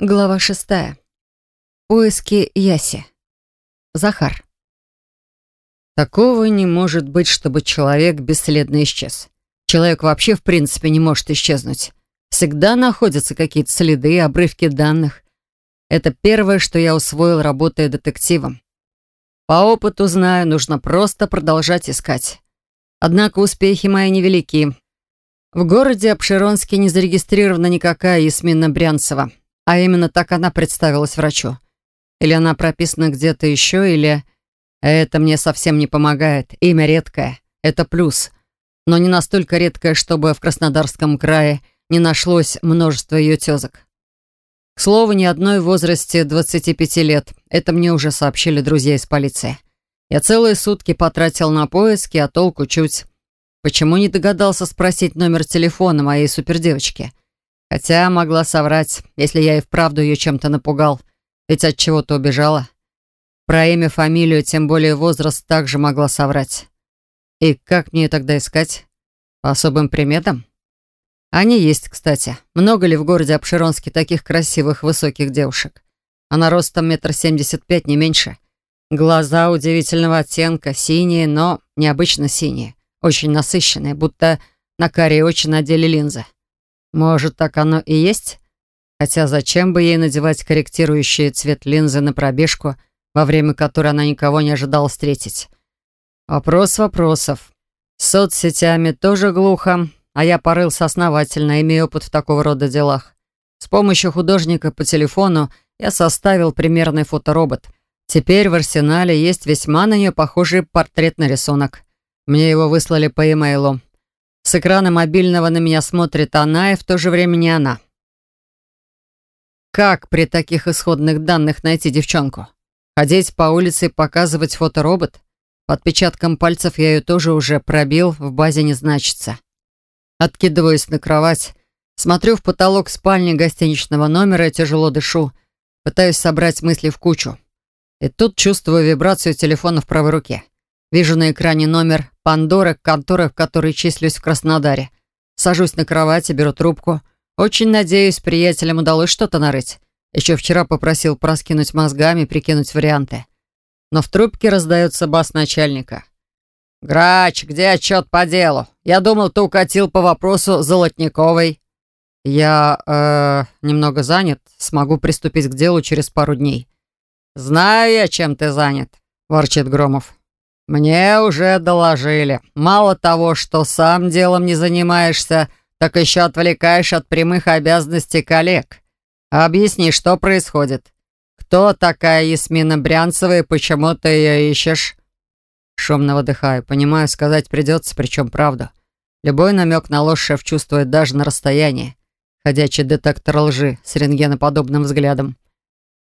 Глава шестая. Поиски Яси. Захар. Такого не может быть, чтобы человек бесследно исчез. Человек вообще в принципе не может исчезнуть. Всегда находятся какие-то следы, обрывки данных. Это первое, что я усвоил, работая детективом. По опыту знаю, нужно просто продолжать искать. Однако успехи мои невелики. В городе Обширонске не зарегистрирована никакая Ясмина Брянцева. А именно так она представилась врачу. Или она прописана где-то еще, или... Это мне совсем не помогает. Имя редкое. Это плюс. Но не настолько редкое, чтобы в Краснодарском крае не нашлось множество ее тезок. К слову, ни одной в возрасте 25 лет. Это мне уже сообщили друзья из полиции. Я целые сутки потратил на поиски, а толку чуть. Почему не догадался спросить номер телефона моей супердевочки? Хотя могла соврать, если я и вправду ее чем-то напугал. Ведь от чего-то убежала. Про имя, фамилию, тем более возраст, также могла соврать. И как мне тогда искать? По особым приметам? Они есть, кстати. Много ли в городе Обширонске таких красивых, высоких девушек? Она ростом метр семьдесят пять, не меньше. Глаза удивительного оттенка, синие, но необычно синие. Очень насыщенные, будто на карие очи надели линзы. Может, так оно и есть? Хотя зачем бы ей надевать корректирующий цвет линзы на пробежку, во время которой она никого не ожидала встретить? Вопрос вопросов. С соцсетями тоже глухо, а я порылся основательно, имея опыт в такого рода делах. С помощью художника по телефону я составил примерный фоторобот. Теперь в арсенале есть весьма на нее похожий портретный рисунок. Мне его выслали по e-mail. С экрана мобильного на меня смотрит она, и в то же время не она. Как при таких исходных данных найти девчонку? Ходить по улице и показывать фоторобот? Отпечатком пальцев я ее тоже уже пробил, в базе не значится. Откидываюсь на кровать, смотрю в потолок спальни гостиничного номера тяжело дышу, пытаюсь собрать мысли в кучу. И тут чувствую вибрацию телефона в правой руке. Вижу на экране номер Пандоры, конторы, в которой числюсь в Краснодаре. Сажусь на кровати, беру трубку. Очень надеюсь, приятелям удалось что-то нарыть. Еще вчера попросил проскинуть мозгами, прикинуть варианты. Но в трубке раздается бас начальника. «Грач, где отчет по делу? Я думал, ты укатил по вопросу Золотниковой». «Я, э, немного занят. Смогу приступить к делу через пару дней». «Знаю я, чем ты занят», — ворчит Громов. «Мне уже доложили. Мало того, что сам делом не занимаешься, так еще отвлекаешь от прямых обязанностей коллег. Объясни, что происходит. Кто такая Ясмина Брянцева и почему ты ее ищешь?» Шумно выдыхаю. Понимаю, сказать придется, причем правду. Любой намек на ложь шеф чувствует даже на расстоянии. Ходячий детектор лжи с рентгеноподобным взглядом.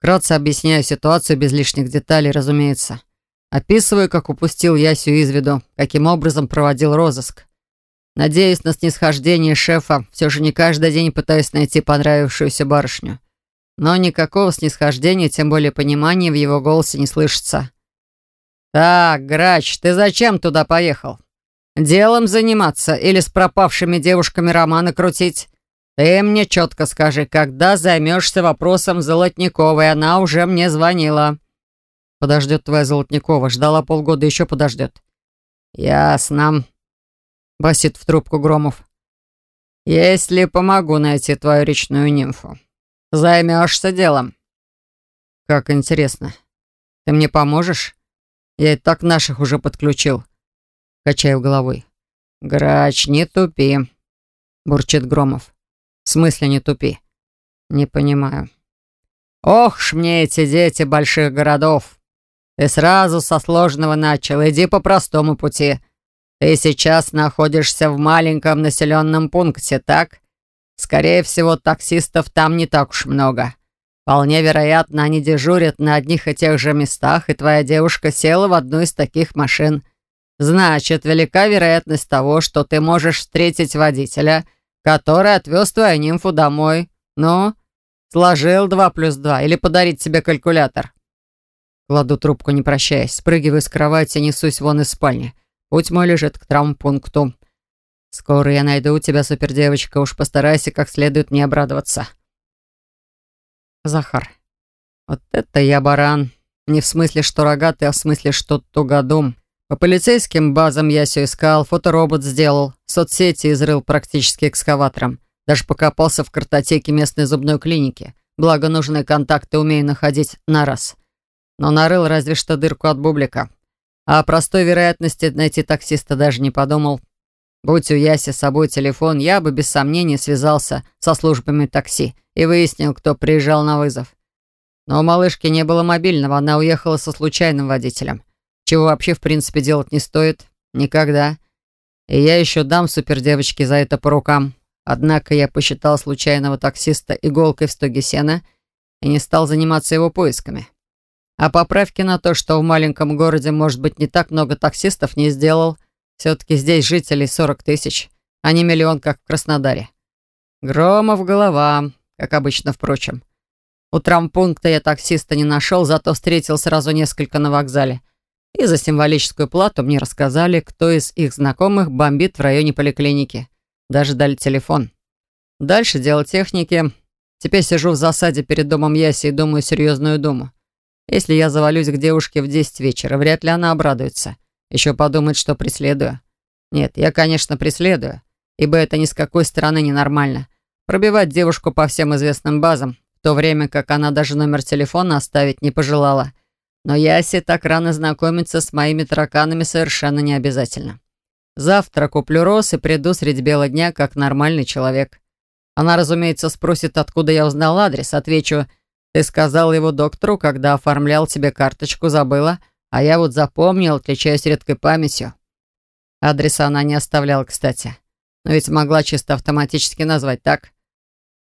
Кратко объясняю ситуацию без лишних деталей, разумеется. Описываю, как упустил Ясю из виду, каким образом проводил розыск. Надеюсь на снисхождение шефа, все же не каждый день пытаюсь найти понравившуюся барышню. Но никакого снисхождения, тем более понимания в его голосе не слышится. «Так, Грач, ты зачем туда поехал? Делом заниматься или с пропавшими девушками романы крутить? Ты мне четко скажи, когда займешься вопросом Золотниковой, она уже мне звонила». Подождет твоя Золотникова. Ждала полгода, еще подождет. Ясно. Басит в трубку Громов. Если помогу найти твою речную нимфу, займешься делом. Как интересно. Ты мне поможешь? Я и так наших уже подключил. Качаю головой. Грач, не тупи. Бурчит Громов. В смысле не тупи? Не понимаю. Ох ж мне эти дети больших городов. Ты сразу со сложного начал. Иди по простому пути. Ты сейчас находишься в маленьком населенном пункте, так? Скорее всего, таксистов там не так уж много. Вполне вероятно, они дежурят на одних и тех же местах, и твоя девушка села в одну из таких машин. Значит, велика вероятность того, что ты можешь встретить водителя, который отвез твою нимфу домой. Ну, сложил два плюс два или подарить тебе калькулятор. Кладу трубку, не прощаясь, спрыгиваю с кровати, несусь вон из спальни. Путь мой лежит к травмпункту. Скоро я найду тебя, супердевочка, уж постарайся как следует не обрадоваться. Захар. Вот это я баран. Не в смысле, что рогатый, а в смысле, что тугодум. По полицейским базам я все искал, фоторобот сделал, соцсети изрыл практически экскаватором. Даже покопался в картотеке местной зубной клиники. Благо, нужные контакты умею находить на раз. Но нарыл разве что дырку от бублика. А о простой вероятности найти таксиста даже не подумал. Будь у Яси с собой телефон, я бы без сомнений связался со службами такси и выяснил, кто приезжал на вызов. Но у малышки не было мобильного, она уехала со случайным водителем. Чего вообще, в принципе, делать не стоит. Никогда. И я еще дам супердевочке за это по рукам. Однако я посчитал случайного таксиста иголкой в стоге сена и не стал заниматься его поисками. А поправки на то, что в маленьком городе может быть не так много таксистов, не сделал. Все-таки здесь жителей 40 тысяч, а не миллион, как в Краснодаре. Громов голова, как обычно, впрочем. У травмпункта я таксиста не нашел, зато встретил сразу несколько на вокзале. И за символическую плату мне рассказали, кто из их знакомых бомбит в районе поликлиники. Даже дали телефон. Дальше дело техники. Теперь сижу в засаде перед домом Яси и думаю серьезную думу. Если я завалюсь к девушке в 10 вечера, вряд ли она обрадуется. Еще подумает, что преследую. Нет, я, конечно, преследую, ибо это ни с какой стороны ненормально. Пробивать девушку по всем известным базам, в то время как она даже номер телефона оставить не пожелала. Но Ясе так рано знакомиться с моими тараканами совершенно не обязательно. Завтра куплю роз и приду средь бела дня, как нормальный человек. Она, разумеется, спросит, откуда я узнал адрес. Отвечу, ты сказал его доктору, когда оформлял тебе карточку, забыла, а я вот запомнил, отличаюсь редкой памятью. Адреса она не оставляла, кстати. Но ведь могла чисто автоматически назвать так.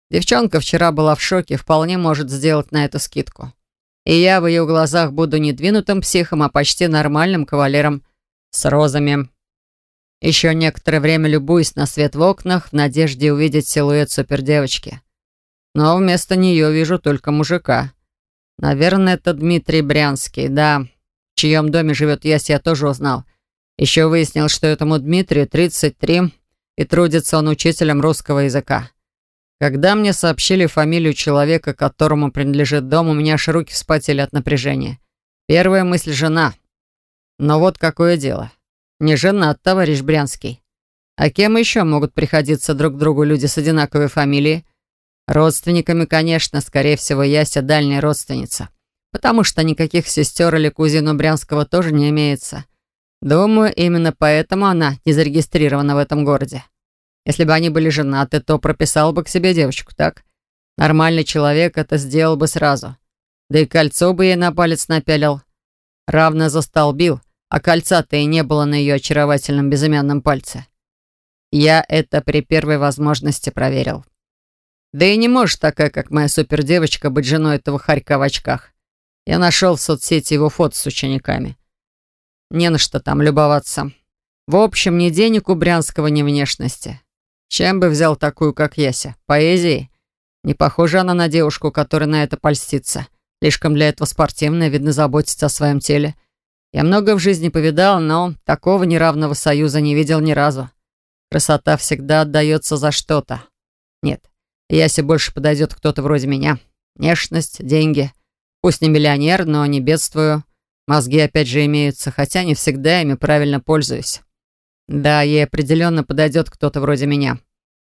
Девчонка вчера была в шоке, вполне может сделать на это скидку. И я в ее глазах буду не двинутым психом, а почти нормальным кавалером с розами. Еще некоторое время любуюсь на свет в окнах в надежде увидеть силуэт супердевочки. Но вместо нее вижу только мужика. Наверное, это Дмитрий Брянский, да. В чьем доме живет Ясь, я тоже узнал. Еще выяснил, что этому Дмитрию 33, и трудится он учителем русского языка. Когда мне сообщили фамилию человека, которому принадлежит дом, у меня аж руки вспотели от напряжения. Первая мысль — жена. Но вот какое дело. Не жена, а товарищ Брянский. А кем еще могут приходиться друг другу люди с одинаковой фамилией? Родственниками, конечно, скорее всего, Яся дальняя родственница. Потому что никаких сестер или кузин Брянского тоже не имеется. Думаю, именно поэтому она не зарегистрирована в этом городе. Если бы они были женаты, то прописал бы к себе девочку, так? Нормальный человек это сделал бы сразу. Да и кольцо бы ей на палец напялил. Равно застолбил, а кольца-то и не было на ее очаровательном безымянном пальце. Я это при первой возможности проверил. Да и не может такая, как моя супердевочка, быть женой этого хорька в очках. Я нашел в соцсети его фото с учениками. Не на что там любоваться. В общем, ни денег у Брянского, ни внешности. Чем бы взял такую, как Яся? Поэзией? Не похожа она на девушку, которая на это польстится. Слишком для этого спортивная, видно, заботится о своем теле. Я много в жизни повидал, но такого неравного союза не видел ни разу. Красота всегда отдается за что-то. Нет, Ясе больше подойдет кто-то вроде меня. Внешность, деньги. Пусть не миллионер, но не бедствую. Мозги опять же имеются, хотя не всегда ими правильно пользуюсь. Да, ей определенно подойдет кто-то вроде меня.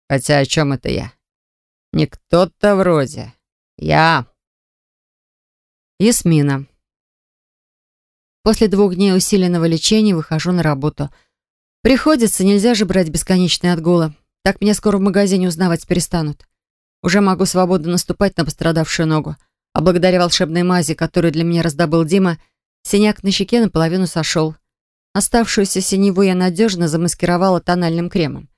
Хотя о чем это я? Не кто-то вроде. Я. Ясмина. После двух дней усиленного лечения выхожу на работу. Приходится, нельзя же брать бесконечные отгулы. Так меня скоро в магазине узнавать перестанут. Уже могу свободно наступать на пострадавшую ногу. А благодаря волшебной мази, которую для меня раздобыл Дима, синяк на щеке наполовину сошел. Оставшуюся синеву я надежно замаскировала тональным кремом.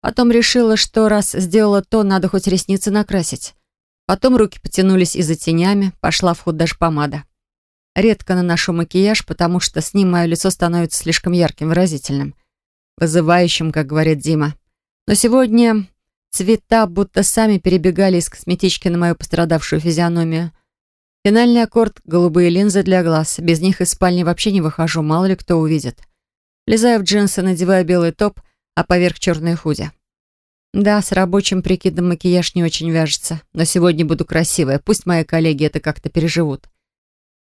Потом решила, что раз сделала то, надо хоть ресницы накрасить. Потом руки потянулись и за тенями, пошла в ход даже помада. Редко наношу макияж, потому что с ним мое лицо становится слишком ярким, выразительным. Вызывающим, как говорит Дима. Но сегодня цвета будто сами перебегали из косметички на мою пострадавшую физиономию — Финальный аккорд — голубые линзы для глаз. Без них из спальни вообще не выхожу, мало ли кто увидит. Влезаю в джинсы, надеваю белый топ, а поверх черные худи. Да, с рабочим прикидом макияж не очень вяжется, но сегодня буду красивая, пусть мои коллеги это как-то переживут.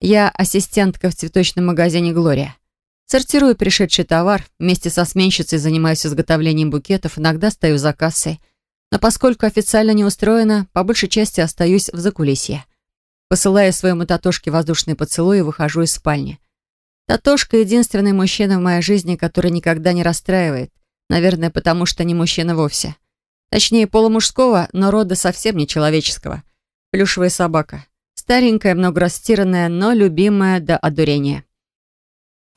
Я ассистентка в цветочном магазине «Глория». Сортирую пришедший товар, вместе со сменщицей занимаюсь изготовлением букетов, иногда стою за кассой. Но поскольку официально не устроена, по большей части остаюсь в закулисье. Посылаю своему Татошке воздушный поцелуй и выхожу из спальни. Татошка — единственный мужчина в моей жизни, который никогда не расстраивает. Наверное, потому что не мужчина вовсе. Точнее, полумужского, но рода совсем не человеческого. Плюшевая собака. Старенькая, много растиранная, но любимая до одурения.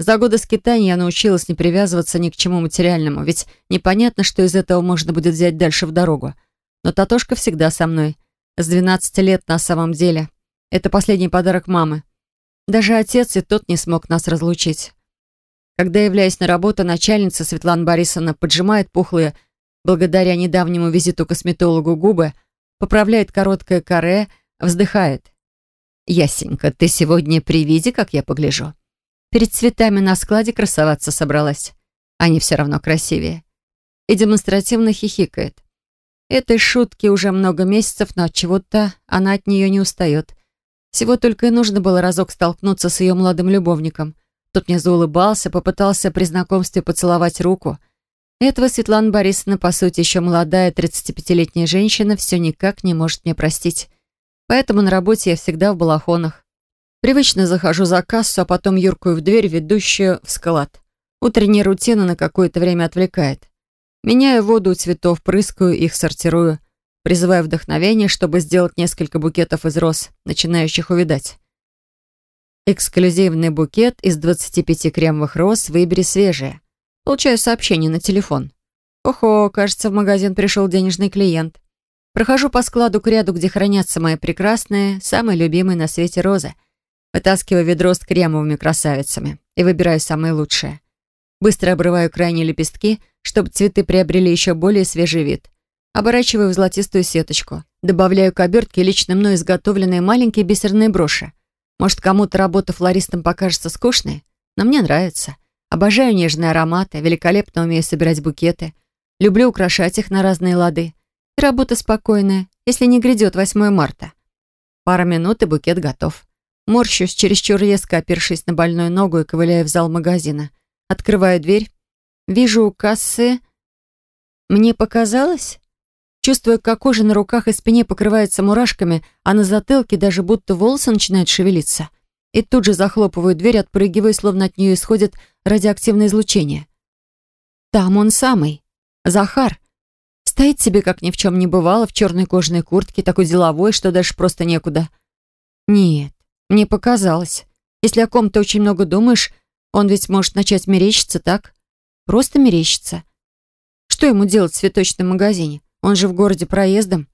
За годы скитаний я научилась не привязываться ни к чему материальному, ведь непонятно, что из этого можно будет взять дальше в дорогу. Но Татошка всегда со мной. С 12 лет на самом деле. Это последний подарок мамы. Даже отец и тот не смог нас разлучить. Когда являюсь на работу, начальница Светлана Борисовна поджимает пухлые благодаря недавнему визиту косметологу губы, поправляет короткое каре, вздыхает. «Ясенька, ты сегодня при виде, как я погляжу. Перед цветами на складе красоваться собралась. Они все равно красивее». И демонстративно хихикает. Этой шутки уже много месяцев, но от чего-то она от нее не устает. Всего только и нужно было разок столкнуться с ее молодым любовником. Тот мне заулыбался, попытался при знакомстве поцеловать руку — этого Светлана Борисовна, по сути, еще молодая 35-летняя женщина, все никак не может мне простить. Поэтому на работе я всегда в балахонах. Привычно захожу за кассу, а потом юркую в дверь, ведущую в склад. Утренняя рутина на какое-то время отвлекает. Меняю воду у цветов, прыскаю их, сортирую. Призываю вдохновение, чтобы сделать несколько букетов из роз, начинающих увидать. Эксклюзивный букет из 25 кремовых роз выбери свежие. Получаю сообщение на телефон. Охо, кажется, в магазин пришел денежный клиент. Прохожу по складу к ряду, где хранятся мои прекрасные, самые любимые на свете розы. Вытаскиваю ведро с кремовыми красавицами и выбираю самые лучшие. Быстро обрываю крайние лепестки, чтобы цветы приобрели еще более свежий вид. Оборачиваю в золотистую сеточку. Добавляю к обертке лично мной изготовленные маленькие бисерные броши. Может, кому-то работа флористом покажется скучной, но мне нравится. Обожаю нежные ароматы, великолепно умею собирать букеты. Люблю украшать их на разные лады. И работа спокойная, если не грядет 8 марта. Пара минут, и букет готов. Морщусь, чересчур резко опершись на больную ногу и ковыляю в зал магазина. Открываю дверь. Вижу у кассы... Мне показалось? Чувствую, как кожа на руках и спине покрывается мурашками, а на затылке даже будто волосы начинают шевелиться. И тут же захлопываю дверь, отпрыгиваю, словно от нее исходит радиоактивное излучение. Там он самый, Захар. Стоит себе, как ни в чем не бывало, в черной кожаной куртке, такой деловой, что дальше просто некуда. Нет, мне показалось. Если о ком-то очень много думаешь, он ведь может начать мерещиться, так? Просто мерещиться. Что ему делать в цветочном магазине? Он же в городе проездом.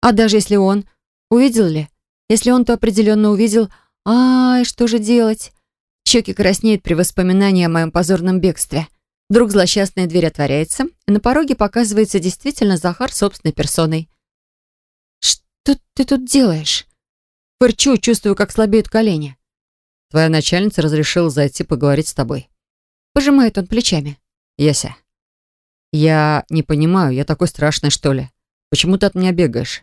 А даже если он... Увидел ли? Если он, то определенно увидел... Ай, что же делать? Щеки краснеют при воспоминании о моем позорном бегстве. Вдруг злосчастная дверь отворяется, и на пороге показывается действительно Захар собственной персоной. «Что ты тут делаешь?» Фырчу, чувствую, как слабеют колени. «Твоя начальница разрешила зайти поговорить с тобой». Пожимает он плечами. «Яся, я не понимаю, я такой страшный, что ли? Почему ты от меня бегаешь?